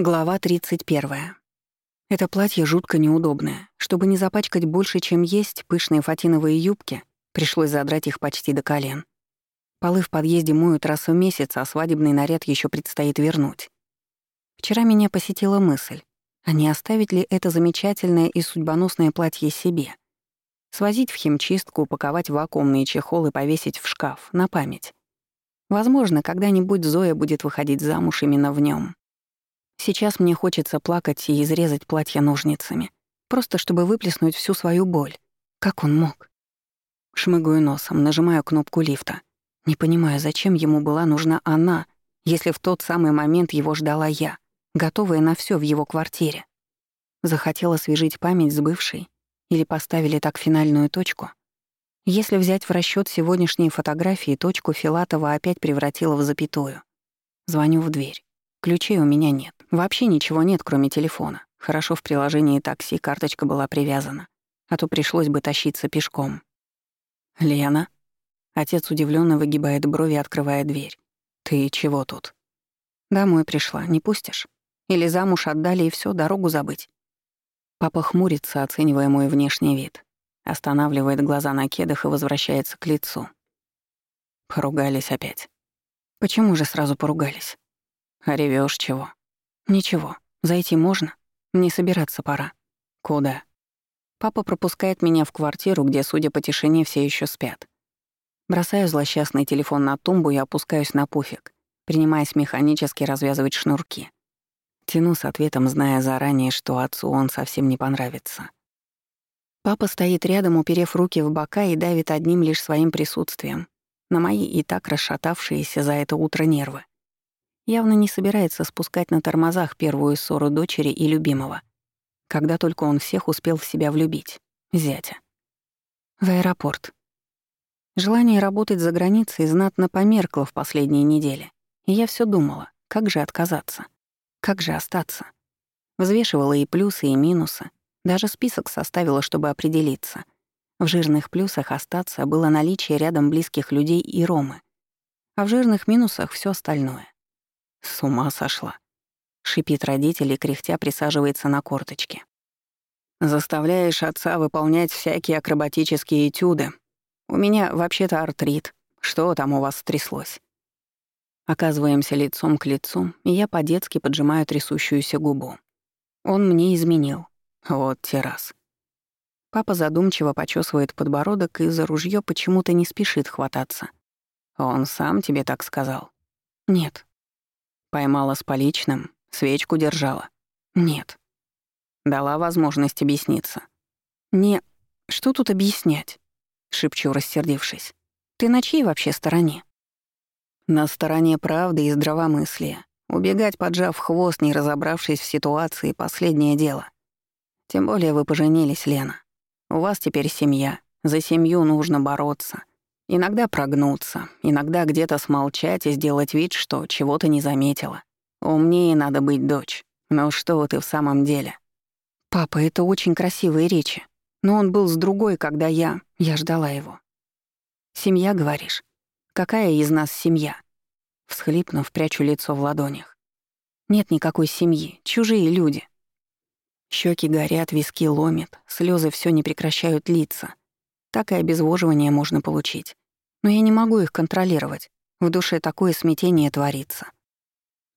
Глава 31. Это платье жутко неудобное. Чтобы не запачкать больше, чем есть, пышные фатиновые юбки, пришлось задрать их почти до колен. Полы в подъезде моют раз в месяц, а свадебный наряд еще предстоит вернуть. Вчера меня посетила мысль, а не оставить ли это замечательное и судьбоносное платье себе? Свозить в химчистку, упаковать в вакуумные чехолы и повесить в шкаф, на память. Возможно, когда-нибудь Зоя будет выходить замуж именно в нем. Сейчас мне хочется плакать и изрезать платье ножницами, просто чтобы выплеснуть всю свою боль. Как он мог? Шмыгаю носом, нажимаю кнопку лифта. Не понимаю, зачем ему была нужна она, если в тот самый момент его ждала я, готовая на все в его квартире. Захотела свежить память с бывшей или поставили так финальную точку? Если взять в расчет сегодняшние фотографии, точку Филатова опять превратила в запятую. Звоню в дверь. Ключей у меня нет. Вообще ничего нет, кроме телефона. Хорошо в приложении такси карточка была привязана, а то пришлось бы тащиться пешком. «Лена?» Отец удивленно выгибает брови, открывая дверь. «Ты чего тут?» «Домой пришла, не пустишь? Или замуж отдали и все, дорогу забыть?» Папа хмурится, оценивая мой внешний вид. Останавливает глаза на кедах и возвращается к лицу. Поругались опять. Почему же сразу поругались? А ревёшь чего? Ничего. Зайти можно? Мне собираться пора. Куда? Папа пропускает меня в квартиру, где, судя по тишине, все еще спят. Бросаю злосчастный телефон на тумбу и опускаюсь на пуфик, принимаясь механически развязывать шнурки. Тяну с ответом, зная заранее, что отцу он совсем не понравится. Папа стоит рядом, уперев руки в бока и давит одним лишь своим присутствием на мои и так расшатавшиеся за это утро нервы. Явно не собирается спускать на тормозах первую ссору дочери и любимого, когда только он всех успел в себя влюбить, зятя. В аэропорт. Желание работать за границей знатно померкло в последние недели, и я все думала, как же отказаться, как же остаться. Взвешивала и плюсы, и минусы, даже список составила, чтобы определиться. В жирных плюсах остаться было наличие рядом близких людей и Ромы, а в жирных минусах все остальное. С ума сошла. Шипит родитель и кряхтя присаживается на корточки. Заставляешь отца выполнять всякие акробатические этюды. У меня вообще-то артрит. Что там у вас стряслось? Оказываемся лицом к лицу, и я по-детски поджимаю трясущуюся губу. Он мне изменил. Вот террас. Папа задумчиво почесывает подбородок и за ружье почему-то не спешит хвататься. Он сам тебе так сказал? Нет, Поймала с поличным, свечку держала. Нет. Дала возможность объясниться. Не... Что тут объяснять? Шепчу, рассердившись. Ты на чьей вообще стороне? На стороне правды и здравомыслия. Убегать, поджав хвост, не разобравшись в ситуации, последнее дело. Тем более вы поженились, Лена. У вас теперь семья. За семью нужно бороться. Иногда прогнуться, иногда где-то смолчать и сделать вид, что чего-то не заметила. Умнее надо быть, дочь. Но что ты в самом деле? Папа, это очень красивые речи. Но он был с другой, когда я... Я ждала его. Семья, говоришь? Какая из нас семья? Всхлипнув, прячу лицо в ладонях. Нет никакой семьи, чужие люди. Щеки горят, виски ломят, слезы все не прекращают литься. Так и обезвоживание можно получить. Но я не могу их контролировать. В душе такое смятение творится.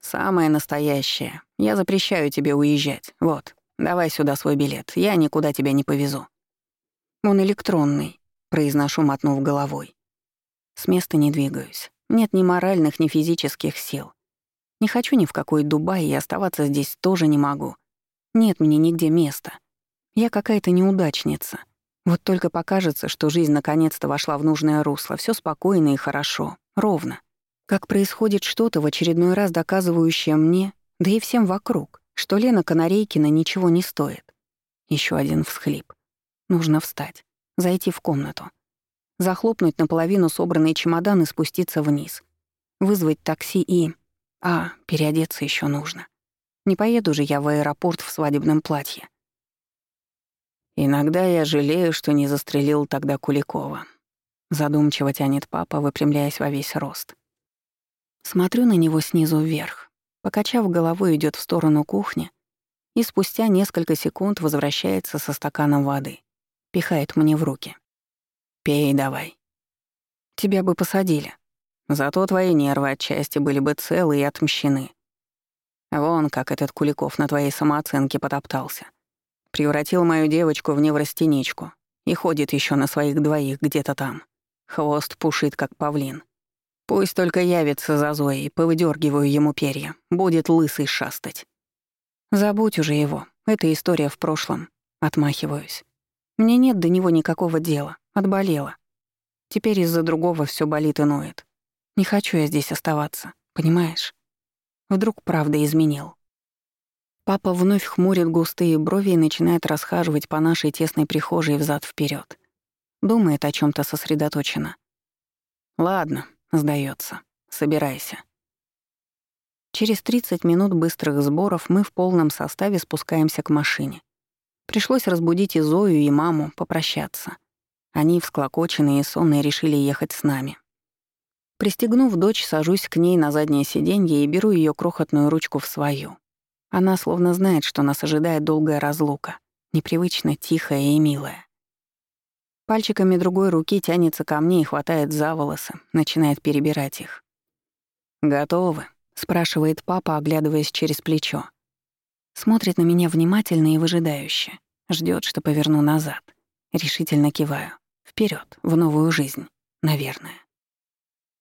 «Самое настоящее. Я запрещаю тебе уезжать. Вот, давай сюда свой билет. Я никуда тебя не повезу». «Он электронный», — произношу, мотнув головой. С места не двигаюсь. Нет ни моральных, ни физических сил. Не хочу ни в какой Дубай, и оставаться здесь тоже не могу. Нет мне нигде места. Я какая-то неудачница. Вот только покажется, что жизнь наконец-то вошла в нужное русло, все спокойно и хорошо, ровно. Как происходит что-то в очередной раз доказывающее мне, да и всем вокруг, что Лена Канарейкина ничего не стоит. Еще один всхлип. Нужно встать, зайти в комнату, захлопнуть наполовину собранный чемодан и спуститься вниз, вызвать такси и... А, переодеться еще нужно. Не поеду же я в аэропорт в свадебном платье. Иногда я жалею, что не застрелил тогда Куликова. Задумчиво тянет папа, выпрямляясь во весь рост. Смотрю на него снизу вверх. Покачав головой, идет в сторону кухни и спустя несколько секунд возвращается со стаканом воды. Пихает мне в руки. «Пей давай». «Тебя бы посадили. Зато твои нервы отчасти были бы целы и отмщены. Вон как этот Куликов на твоей самооценке потоптался. Превратил мою девочку в неврастеничку и ходит еще на своих двоих где-то там. Хвост пушит, как павлин. Пусть только явится за Зоей, повыдергиваю ему перья, будет лысый шастать. Забудь уже его, это история в прошлом. Отмахиваюсь. Мне нет до него никакого дела, отболела. Теперь из-за другого все болит и ноет. Не хочу я здесь оставаться, понимаешь? Вдруг правда изменил. Папа вновь хмурит густые брови и начинает расхаживать по нашей тесной прихожей взад вперед. Думает о чем то сосредоточенно. «Ладно», — сдается. «Собирайся». Через 30 минут быстрых сборов мы в полном составе спускаемся к машине. Пришлось разбудить и Зою, и маму, попрощаться. Они, всклокоченные и сонные, решили ехать с нами. Пристегнув дочь, сажусь к ней на заднее сиденье и беру ее крохотную ручку в свою. Она словно знает, что нас ожидает долгая разлука, непривычно тихая и милая. Пальчиками другой руки тянется ко мне и хватает за волосы, начинает перебирать их. «Готовы?» — спрашивает папа, оглядываясь через плечо. Смотрит на меня внимательно и выжидающе. Ждет, что поверну назад. Решительно киваю. вперед, в новую жизнь. Наверное.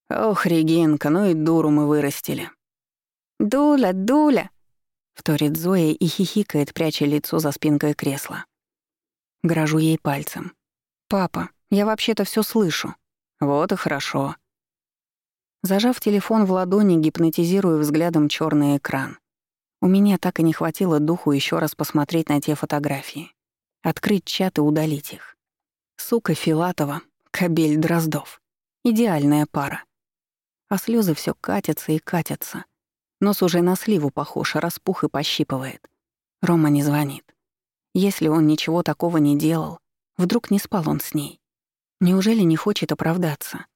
«Ох, Регинка, ну и дуру мы вырастили». «Дуля, Дуля!» — вторит Зоя и хихикает, пряча лицо за спинкой кресла. Грожу ей пальцем. «Папа, я вообще-то все слышу». «Вот и хорошо». Зажав телефон в ладони, гипнотизирую взглядом черный экран. У меня так и не хватило духу еще раз посмотреть на те фотографии. Открыть чат и удалить их. Сука Филатова, кабель Дроздов. Идеальная пара. А слезы все катятся и катятся. Нос уже на сливу похож, распух и пощипывает. Рома не звонит. Если он ничего такого не делал, Вдруг не спал он с ней? Неужели не хочет оправдаться?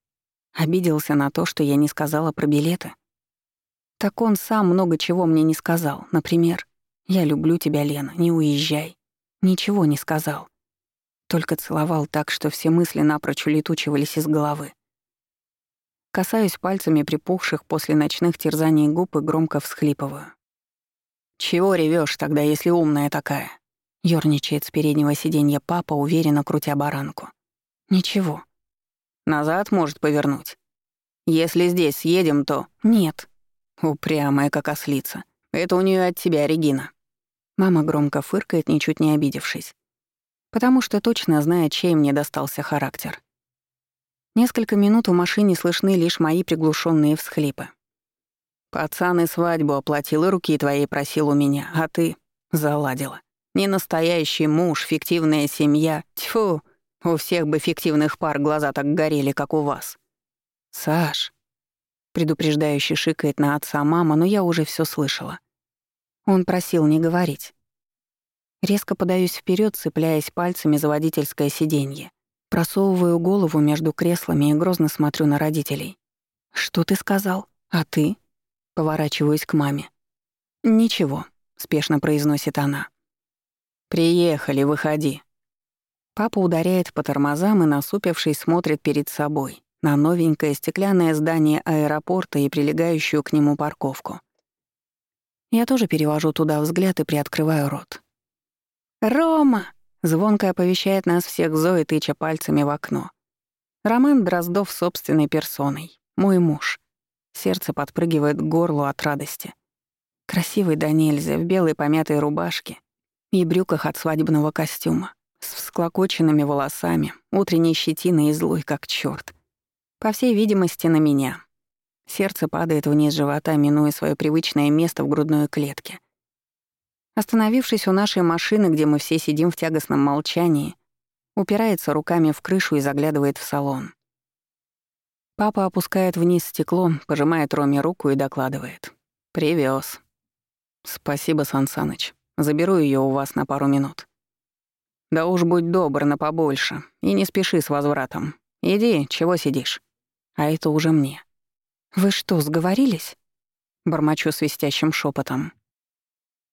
Обиделся на то, что я не сказала про билеты? Так он сам много чего мне не сказал. Например, «Я люблю тебя, Лена, не уезжай». Ничего не сказал. Только целовал так, что все мысли напрочь улетучивались из головы. Касаюсь пальцами припухших после ночных терзаний губ и громко всхлипываю. «Чего ревешь тогда, если умная такая?» Ёрничает с переднего сиденья папа, уверенно крутя баранку. «Ничего. Назад может повернуть. Если здесь съедем, то...» «Нет». Упрямая, как ослица. Это у нее от тебя, Регина. Мама громко фыркает, ничуть не обидевшись. Потому что точно знает, чей мне достался характер. Несколько минут в машине слышны лишь мои приглушенные всхлипы. «Пацан и свадьбу оплатил, и руки твоей просил у меня, а ты...» — заладила. Не настоящий муж, фиктивная семья. Тьфу, у всех бы фиктивных пар глаза так горели, как у вас. Саш, предупреждающе шикает на отца мама, но я уже все слышала. Он просил не говорить. Резко подаюсь вперед, цепляясь пальцами за водительское сиденье. Просовываю голову между креслами и грозно смотрю на родителей. «Что ты сказал? А ты?» Поворачиваюсь к маме. «Ничего», — спешно произносит она. «Приехали, выходи». Папа ударяет по тормозам и, насупившись, смотрит перед собой на новенькое стеклянное здание аэропорта и прилегающую к нему парковку. Я тоже перевожу туда взгляд и приоткрываю рот. «Рома!» — звонко оповещает нас всех Зои, тыча пальцами в окно. Роман Дроздов собственной персоной. Мой муж. Сердце подпрыгивает к горлу от радости. Красивый да нельзя, в белой помятой рубашке и брюках от свадебного костюма, с всклокоченными волосами, утренней щетиной и злой как чёрт. По всей видимости, на меня. Сердце падает вниз живота, минуя свое привычное место в грудной клетке. Остановившись у нашей машины, где мы все сидим в тягостном молчании, упирается руками в крышу и заглядывает в салон. Папа опускает вниз стекло, пожимает Роме руку и докладывает. «Привёз». «Спасибо, Сансаныч. Заберу ее у вас на пару минут. Да уж будь добр на побольше и не спеши с возвратом. Иди, чего сидишь? А это уже мне. Вы что, сговорились? Бормочу свистящим шепотом.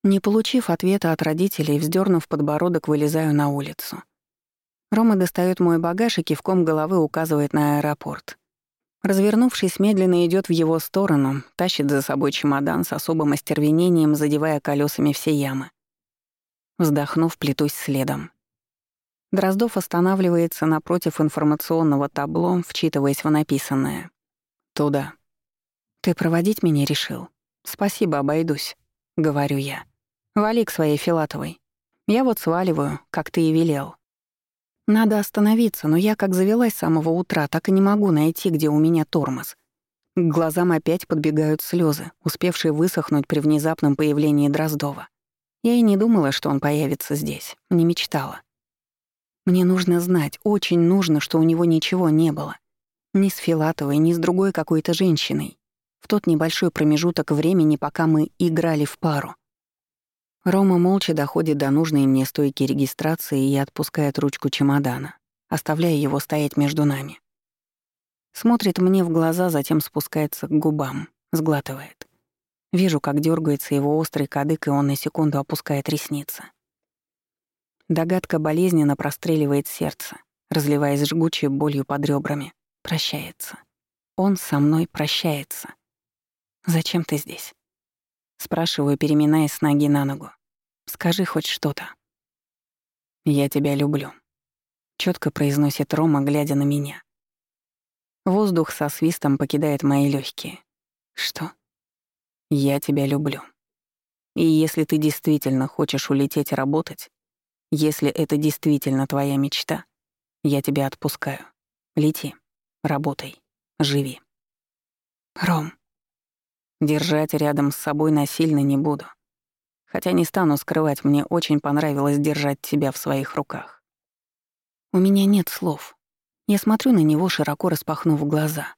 Не получив ответа от родителей, вздернув подбородок, вылезаю на улицу. Рома достает мой багаж и кивком головы указывает на аэропорт. Развернувшись, медленно идет в его сторону, тащит за собой чемодан с особым остервенением, задевая колесами все ямы. Вздохнув, плетусь следом. Дроздов останавливается напротив информационного табло, вчитываясь в написанное. «Туда». «Ты проводить меня решил?» «Спасибо, обойдусь», — говорю я. «Вали к своей Филатовой. Я вот сваливаю, как ты и велел». Надо остановиться, но я как завелась с самого утра, так и не могу найти, где у меня тормоз. К глазам опять подбегают слезы, успевшие высохнуть при внезапном появлении Дроздова. Я и не думала, что он появится здесь, не мечтала. Мне нужно знать, очень нужно, что у него ничего не было. Ни с Филатовой, ни с другой какой-то женщиной. В тот небольшой промежуток времени, пока мы играли в пару. Рома молча доходит до нужной мне стойки регистрации и отпускает ручку чемодана, оставляя его стоять между нами. Смотрит мне в глаза, затем спускается к губам, сглатывает. Вижу, как дергается его острый кадык, и он на секунду опускает ресницы. Догадка болезненно простреливает сердце, разливаясь жгучей болью под ребрами. Прощается. Он со мной прощается. «Зачем ты здесь?» Спрашиваю, переминаясь с ноги на ногу. Скажи хоть что-то. «Я тебя люблю», — четко произносит Рома, глядя на меня. Воздух со свистом покидает мои легкие. «Что?» «Я тебя люблю. И если ты действительно хочешь улететь работать, если это действительно твоя мечта, я тебя отпускаю. Лети, работай, живи». «Ром». Держать рядом с собой насильно не буду. Хотя не стану скрывать, мне очень понравилось держать тебя в своих руках. У меня нет слов. Я смотрю на него, широко распахнув глаза.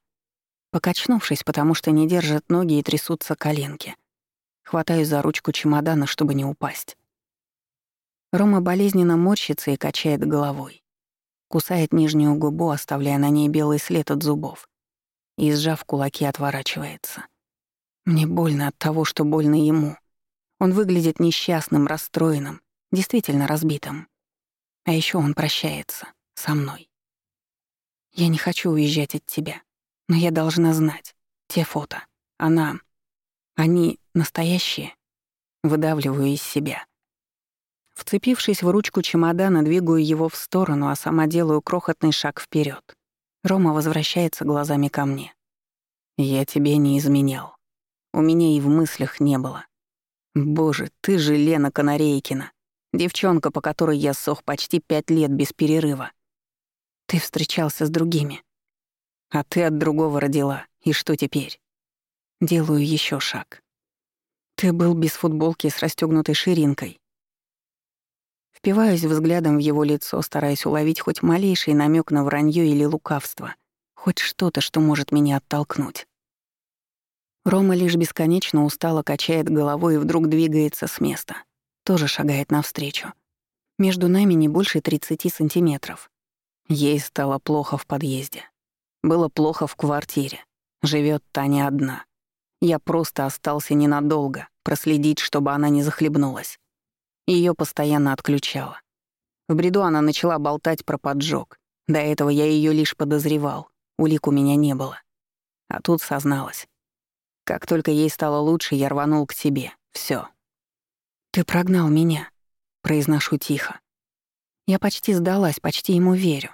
Покачнувшись, потому что не держат ноги и трясутся коленки. Хватаю за ручку чемодана, чтобы не упасть. Рома болезненно морщится и качает головой. Кусает нижнюю губу, оставляя на ней белый след от зубов. И, сжав кулаки, отворачивается. Мне больно от того, что больно ему — он выглядит несчастным, расстроенным, действительно разбитым. А еще он прощается со мной. Я не хочу уезжать от тебя, но я должна знать. Те фото. Она... Они настоящие. Выдавливаю из себя. Вцепившись в ручку чемодана, двигаю его в сторону, а сама делаю крохотный шаг вперед. Рома возвращается глазами ко мне. «Я тебе не изменял. У меня и в мыслях не было. Боже, ты же Лена Канарейкина, девчонка, по которой я сох почти пять лет без перерыва. Ты встречался с другими. А ты от другого родила. И что теперь? Делаю еще шаг. Ты был без футболки с расстегнутой ширинкой. Впиваюсь взглядом в его лицо, стараясь уловить хоть малейший намек на вранье или лукавство, хоть что-то, что может меня оттолкнуть. Рома лишь бесконечно устало качает головой и вдруг двигается с места. Тоже шагает навстречу. Между нами не больше 30 сантиметров. Ей стало плохо в подъезде. Было плохо в квартире. Живет Таня одна. Я просто остался ненадолго, проследить, чтобы она не захлебнулась. Ее постоянно отключала. В бреду она начала болтать про поджог. До этого я ее лишь подозревал. Улик у меня не было. А тут созналась. Как только ей стало лучше, я рванул к тебе. Все. «Ты прогнал меня», — произношу тихо. Я почти сдалась, почти ему верю.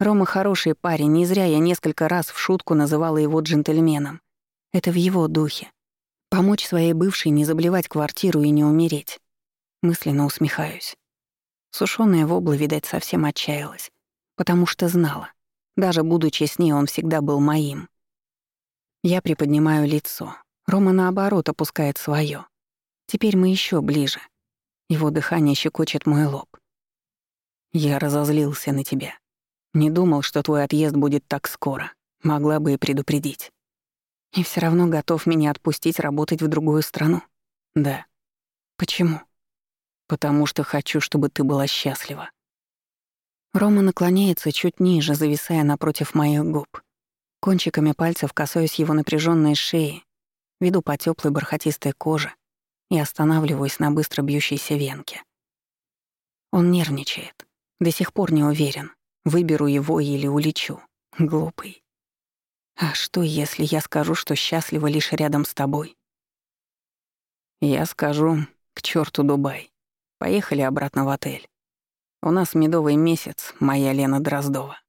Рома хороший парень, не зря я несколько раз в шутку называла его джентльменом. Это в его духе. Помочь своей бывшей не заблевать квартиру и не умереть. Мысленно усмехаюсь. Сушёная вобла, видать, совсем отчаялась. Потому что знала. Даже будучи с ней, он всегда был моим. Я приподнимаю лицо. Рома, наоборот, опускает свое. Теперь мы еще ближе. Его дыхание щекочет мой лоб. Я разозлился на тебя. Не думал, что твой отъезд будет так скоро. Могла бы и предупредить. И все равно готов меня отпустить работать в другую страну? Да. Почему? Потому что хочу, чтобы ты была счастлива. Рома наклоняется чуть ниже, зависая напротив моих губ. Кончиками пальцев касаюсь его напряженной шеи Веду по теплой бархатистой коже и останавливаюсь на быстро бьющейся венке. Он нервничает. До сих пор не уверен, выберу его или улечу. Глупый. А что, если я скажу, что счастлива лишь рядом с тобой? Я скажу, к черту Дубай. Поехали обратно в отель. У нас медовый месяц, моя Лена Дроздова.